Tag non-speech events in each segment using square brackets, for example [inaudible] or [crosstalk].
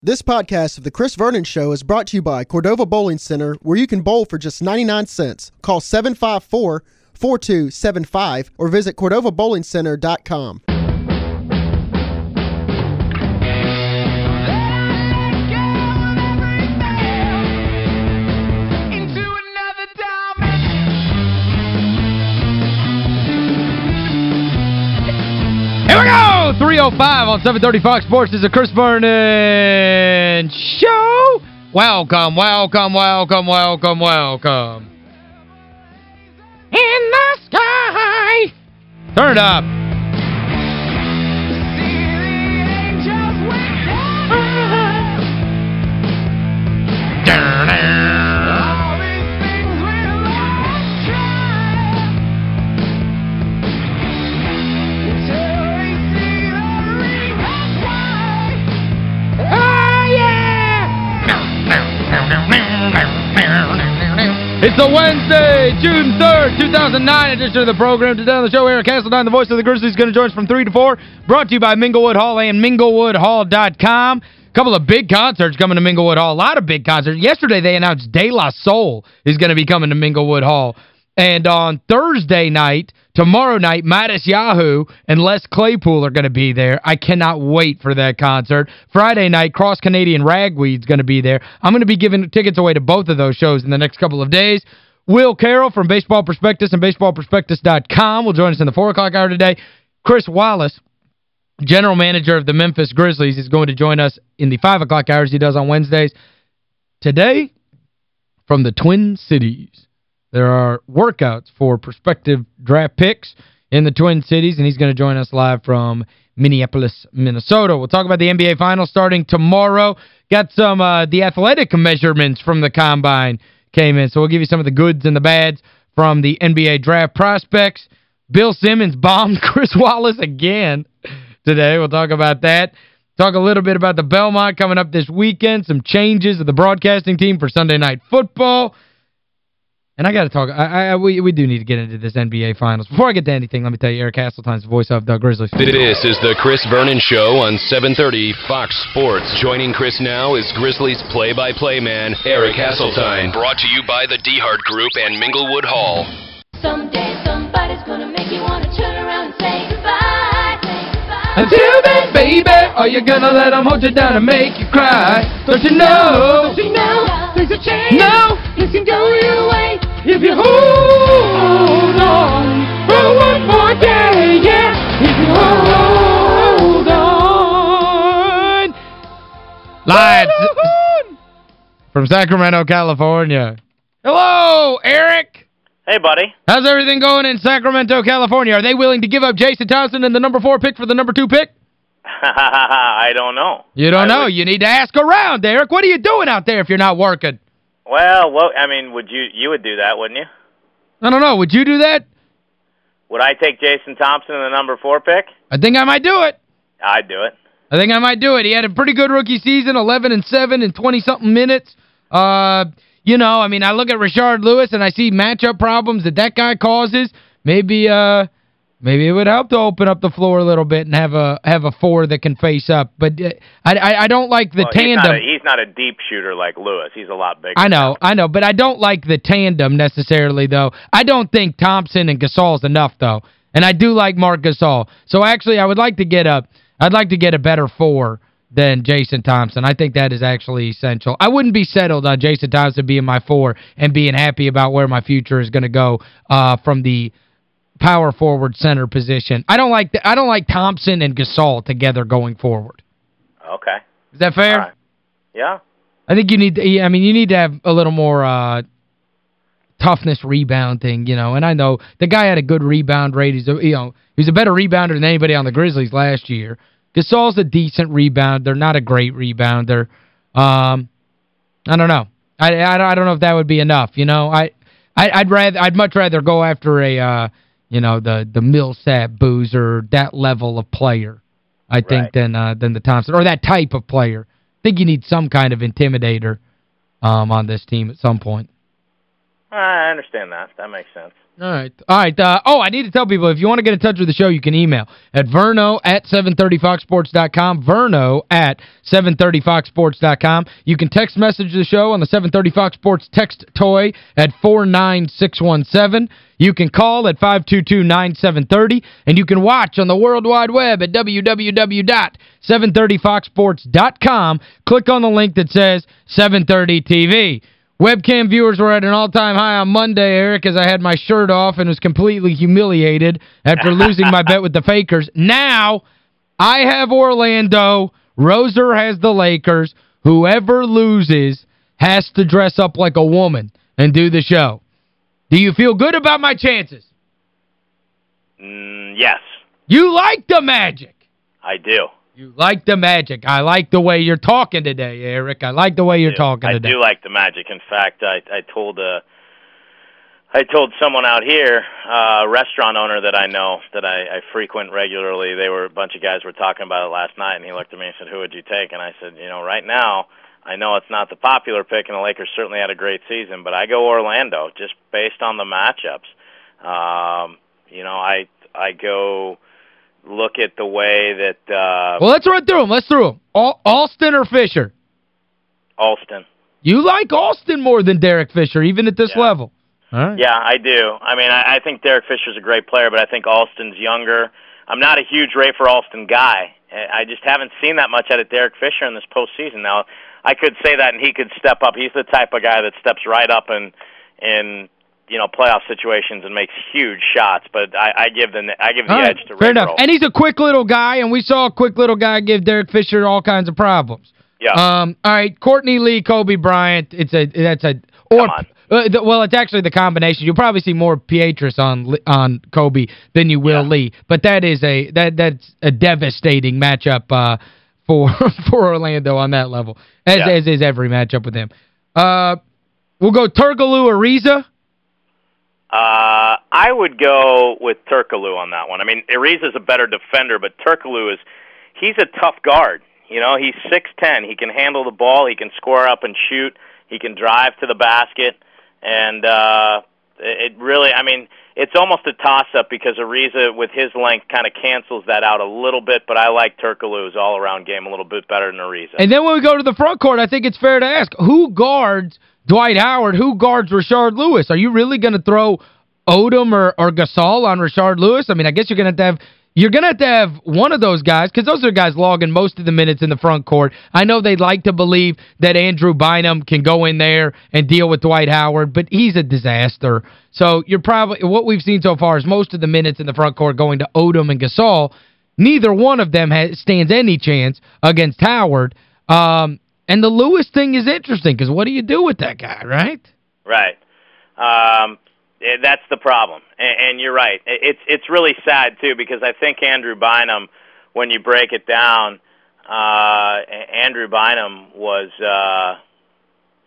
This podcast of The Chris Vernon Show is brought to you by Cordova Bowling Center, where you can bowl for just 99 cents. Call 754-4275 or visit CordovaBowlingCenter.com. Here we go! 305 on 730 Fox Sports is a Chris Vernon show. Welcome, welcome, welcome, welcome, welcome. In the sky. Turn it up. It's a Wednesday, June 3rd, 2009 edition of the program. Today on the show, Eric Hasseltine, the voice of the Grizzlies, is going to join us from 3 to 4. Brought to you by Minglewood Hall and MinglewoodHall.com. A couple of big concerts coming to Minglewood Hall. A lot of big concerts. Yesterday, they announced De La Soul is going to be coming to Minglewood Hall. And on Thursday night, tomorrow night, Matisyahu and Les Claypool are going to be there. I cannot wait for that concert. Friday night, Cross Canadian Ragweed's going to be there. I'm going to be giving tickets away to both of those shows in the next couple of days. Will Carroll from Baseball Prospectus and BaseballProspectus.com will join us in the 4 o'clock hour today. Chris Wallace, general manager of the Memphis Grizzlies, is going to join us in the 5 o'clock hours he does on Wednesdays. Today, from the Twin Cities, there are workouts for prospective draft picks in the Twin Cities, and he's going to join us live from Minneapolis, Minnesota. We'll talk about the NBA Finals starting tomorrow. Got some uh, the athletic measurements from the Combine came in, so we'll give you some of the goods and the bads from the NBA draft prospects. Bill Simmons bombed [laughs] Chris Wallace again today. We'll talk about that. Talk a little bit about the Belmont coming up this weekend, some changes of the broadcasting team for Sunday Night Football. And I got to talk, I, I, we, we do need to get into this NBA Finals. Before I get to anything, let me tell you, Eric Hasseltine's voice of the Grizzlies. This is the Chris Vernon Show on 730 Fox Sports. Joining Chris now is Grizzlies play-by-play man, Eric Hasseltine. Brought to you by the DeHart Group and Minglewood Hall. Someday somebody's gonna make you wanna turn around and say goodbye. Say goodbye. Until then, baby, are you gonna let them hold you down and make you cry? Don't you know? Don't you know things have changed? No! Things can go your way. If you hold on for one more day, yeah. If you hold on. Live from Sacramento, California. Hello, Eric. Hey, buddy. How's everything going in Sacramento, California? Are they willing to give up Jason Thompson and the number four pick for the number two pick? [laughs] I don't know. You don't I know. would- You need to ask around, Eric. What are you doing out there if you're not working? Well, well, I mean, would you you would do that, wouldn't you? I don't know. Would you do that? Would I take Jason Thompson in the number four pick? I think I might do it. I'd do it. I think I might do it. He had a pretty good rookie season, 11 and 7 in 20-something minutes. Uh, you know, I mean, I look at Rashard Lewis and I see matchup problems that that guy causes. Maybe uh maybe it would help to open up the floor a little bit and have a have a four that can face up. But uh, I, I I don't like the Well, he's tandem. not, a, he's not a deep shooter like Lewis. He's a lot bigger. I know, I know, but I don't like the tandem necessarily, though. I don't think Thompson and Gasol's enough, though. And I do like Marc Gasol. So actually, I would like to get a I'd like to get a better four than Jason Thompson. I think that is actually essential. I wouldn't be settled on Jason Thompson being my four and being happy about where my future is going to go uh, from the power forward center position. I don't like I don't like Thompson and Gasol together going forward. Okay. Is that fair? Right. Yeah. I think you need to, I mean, you need to have a little more uh, toughness rebounding, you know. And I know the guy had a good rebound rate. He's a, you know, he's a better rebounder than anybody on the Grizzlies last year. Gasol's a decent rebounder, They're not a great rebounder. Um, I don't know. I, I, I don't know if that would be enough, you know. I, I I'd rather I'd much rather go after a uh, you know, the the Millsap Boozer, that level of player. I think Right. than uh, than the Thompson or that type of player. I think you need some kind of intimidator um, on this team at some point. I understand that. That makes sense. All right. All right. Uh, oh, I need to tell people, if you want to get in touch with the show, you can email at verno at 730foxsports.com, verno at 730foxsports.com. You can text message the show on the 730 Fox Sports text toy at 49617. You can call at 522-9730, and you can watch on the World Wide Web at www.730foxsports.com. Click on the link that says 730 TV. Webcam viewers were at an all-time high on Monday, Eric, as I had my shirt off and was completely humiliated after losing my bet with the Fakers. Now, I have Orlando. Roser has the Lakers. Whoever loses has to dress up like a woman and do the show. Do you feel good about my chances? Mm, yes, You like the magic. I do. You like the magic. I like the way you're talking today, Eric. I like the way you're talking I today. do like the magic. In fact, I I told uh I told someone out here, uh, a restaurant owner that I know that I, I frequent regularly. They were a bunch of guys were talking about it last night, and he looked at me and said, "Who would you take?" And I said, "You know, right now, I know it's not the popular pick, and the Lakers certainly had a great season, but I go Orlando just based on the matchups. Um, you know, I I go look at the way that uh, Well, let's run through them. Let's through them. Al Alston or Fisher? Alston. You like Alston more than Derek Fisher, even at this Yeah. level. Right. Yeah, I do. I mean, I, I think Derek Fisher's a great player, but I think Alston's younger. I'm not a huge Rafer Alston guy. I I just haven't seen that much out of Derek Fisher in this postseason. Now, I could say that, and he could step up. He's the type of guy that steps right up and in you know playoff situations and makes huge shots. But I, I give the I give the right, edge to Fair enough. And he's a quick little guy, and we saw a quick little guy give Derek Fisher all kinds of problems. Yeah. Um, all right, Courtney Lee, Kobe Bryant, it's a that's a or uh, the, well, it's actually the combination. You'll probably see more Pietrus on on Kobe than you will Yeah. Lee, but that is a that that's a devastating matchup uh for [laughs] for Orlando on that level. As Yeah. as is every matchup with him. Uh we'll go Turkoglu Ariza. Uh, I would go with Turkoglu on that one. I mean, Ariza is a better defender, but Turkoglu is he's a tough guard. You know, he's six ten. He can handle the ball. He can score up and shoot. He can drive to the basket, and uh, it really. I mean, it's almost a toss up because Ariza, with his length, kind of cancels that out a little bit. But I like Turkoglu's all around game a little bit better than Ariza. And then when we go to the front court, I think it's fair to ask, who guards Dwight Howard? Who guards Rashard Lewis? Are you really going to throw Odom or, or Gasol on Rashard Lewis? I mean, I guess you're going to have to have you're going to have to have one of those guys because those are guys logging most of the minutes in the front court. I know they'd like to believe that Andrew Bynum can go in there and deal with Dwight Howard, but he's a disaster. So you're probably what we've seen so far is most of the minutes in the front court going to Odom and Gasol. Neither one of them has, stands any chance against Howard. Um, and the Lewis thing is interesting because what do you do with that guy, right? Right. Um, that's the problem, and, and you're right. It's it's really sad too because I think Andrew Bynum, when you break it down, uh, Andrew Bynum was uh,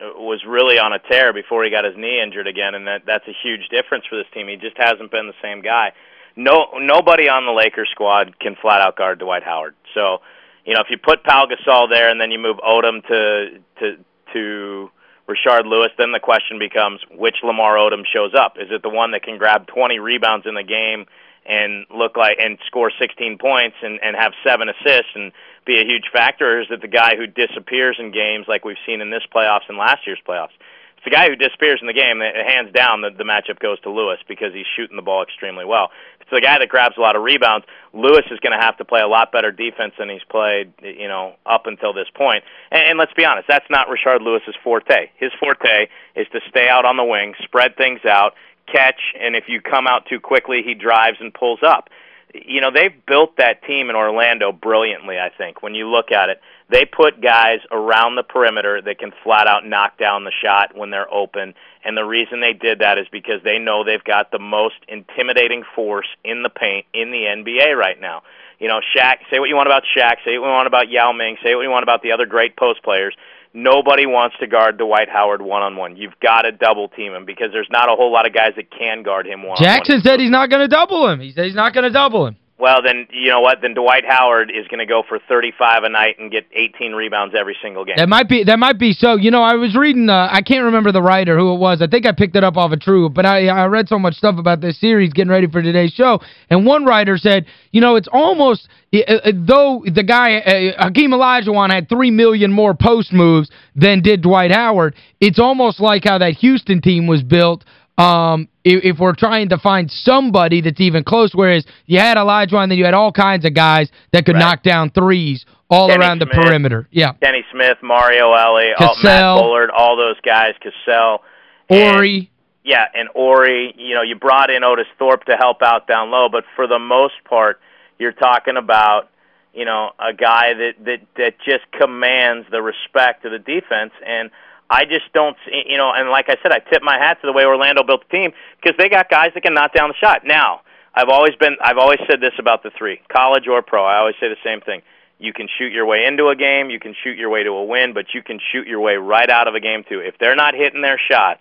was really on a tear before he got his knee injured again, and that that's a huge difference for this team. He just hasn't been the same guy. No nobody on the Lakers squad can flat out guard Dwight Howard. So, you know, if you put Pau Gasol there and then you move Odom to to to Rashard Lewis, then the question becomes which Lamar Odom shows up. Is it the one that can grab 20 rebounds in the game and look like and score 16 points and and have seven assists and be a huge factor, or is it the guy who disappears in games like we've seen in this playoffs and last year's playoffs? It's the guy who disappears in the game. Hands down, the, the matchup goes to Lewis because he's shooting the ball extremely well. If it's the guy that grabs a lot of rebounds. Lewis is going to have to play a lot better defense than he's played, you know, up until this point. And, and let's be honest, that's not Rashard Lewis's forte. His forte is to stay out on the wing, spread things out, catch, and if you come out too quickly, he drives and pulls up. You know, they've built that team in Orlando brilliantly, I think. When you look at it, they put guys around the perimeter that can flat out knock down the shot when they're open. And the reason they did that is because they know they've got the most intimidating force in the paint in the NBA right now. You know, Shaq, say what you want about Shaq, say what you want about Yao Ming, say what you want about the other great post players. Nobody wants to guard Dwight Howard one on one. You've got to double team him because there's not a whole lot of guys that can guard him one on one. Jackson said he's not going to double him. He said he's not going to double him. Well, then you know what? Then Dwight Howard is going to go for 35 a night and get 18 rebounds every single game. That might be that might be so. You know, I was reading uh, I can't remember the writer who it was. I think I picked it up off of True, but I I read so much stuff about this series getting ready for today's show, and one writer said, you know, it's almost uh, though the guy uh, Hakeem Olajuwon had 3 million more post moves than did Dwight Howard, it's almost like how that Houston team was built um, if, if, we're trying to find somebody that's even close, whereas you had Elijah and then you had all kinds of guys that could right. knock down threes all Kenny around Smith, the perimeter. Yeah. Kenny Smith, Mario Elie, all, uh, Matt Bullard, all those guys, Cassell. Horry. Yeah, and Horry. You know, you brought in Otis Thorpe to help out down low, but for the most part, you're talking about, you know, a guy that, that, that just commands the respect of the defense. And – I just don't, you know, and like I said, I tip my hat to the way Orlando built the team because they got guys that can knock down the shot. Now, I've always been, I've always said this about the three, college or pro. I always say the same thing. You can shoot your way into a game, you can shoot your way to a win, but you can shoot your way right out of a game too. If they're not hitting their shots,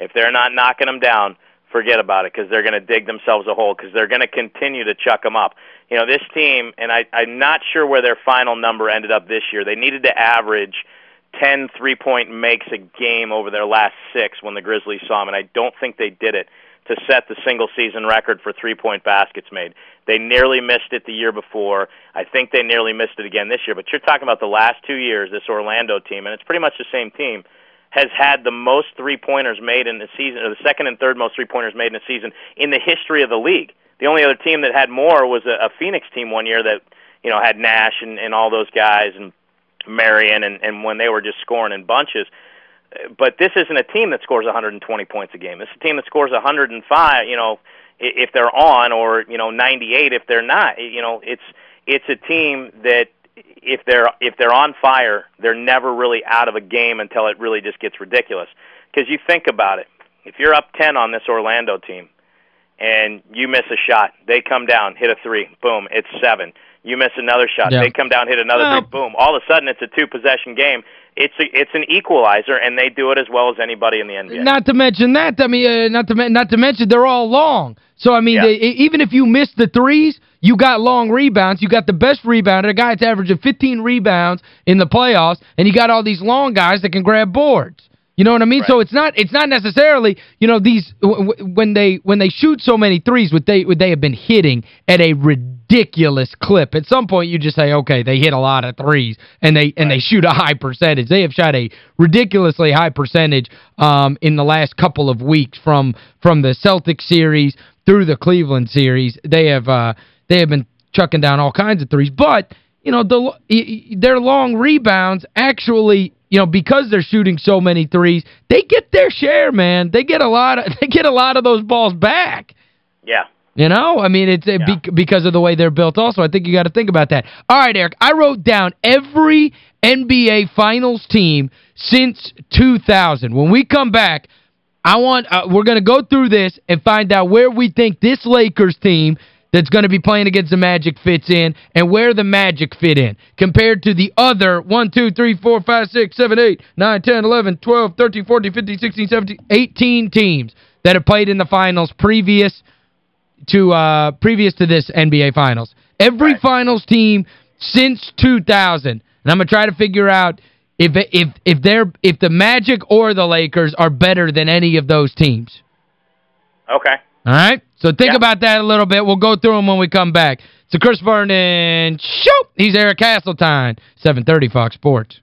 if they're not knocking them down, forget about it because they're going to dig themselves a hole because they're going to continue to chuck them up. You know, this team, and I, I'm not sure where their final number ended up this year. They needed to average 10 three-point makes a game over their last six when the Grizzlies saw them, and I don't think they did it to set the single-season record for three-point baskets made. They nearly missed it the year before. I think they nearly missed it again this year. But you're talking about the last two years, this Orlando team, and it's pretty much the same team, has had the most three-pointers made in the season, or the second and third most three-pointers made in a season in the history of the league. The only other team that had more was a, a Phoenix team one year that, you know, had Nash and, and all those guys and Marion and, and when they were just scoring in bunches. But this isn't a team that scores 120 points a game. This is a team that scores 105, you know, if they're on or, you know, 98 if they're not. You know, it's it's a team that if they're if they're on fire, they're never really out of a game until it really just gets ridiculous. Because you think about it, if you're up 10 on this Orlando team and you miss a shot, they come down, hit a three, boom, it's seven you miss another shot. Yeah. They come down, hit another well, three, boom. All of a sudden, it's a two-possession game. It's a, it's an equalizer, and they do it as well as anybody in the NBA. Not to mention that, I mean, uh, not to not to mention they're all long. So I mean, yeah. they, even if you miss the threes, you got long rebounds. You got the best rebounder, a guy that's averaging 15 rebounds in the playoffs, and you got all these long guys that can grab boards. You know what I mean? Right. So it's not it's not necessarily, you know, these when they when they shoot so many threes, what they what they have been hitting at a ridiculous clip. At some point you just say, "Okay, they hit a lot of threes and they and they shoot a high percentage." They have shot a ridiculously high percentage um, in the last couple of weeks from from the Celtics series through the Cleveland series. They have uh, they have been chucking down all kinds of threes, but you know, the their long rebounds actually you know, because they're shooting so many threes, they get their share, man. They get a lot of [laughs] they get a lot of those balls back. Yeah. You know, I mean, it's yeah. be because of the way they're built also. I think you got to think about that. All right, Eric, I wrote down every NBA Finals team since 2000. When we come back, I want uh, we're going to go through this and find out where we think this Lakers team that's going to be playing against the Magic fits in and where the Magic fit in compared to the other 1, 2, 3, 4, 5, 6, 7, 8, 9, 10, 11, 12, 13, 14, 15, 16, 17, 18 teams that have played in the finals previous to uh previous to this NBA finals. Every right. finals team since 2000. And I'm going to try to figure out if if if they're if the Magic or the Lakers are better than any of those teams. Okay. All right? So think yeah. about that a little bit. We'll go through them when we come back. It's a Chris Vernon Show. He's Eric Hasseltine, 730 Fox Sports.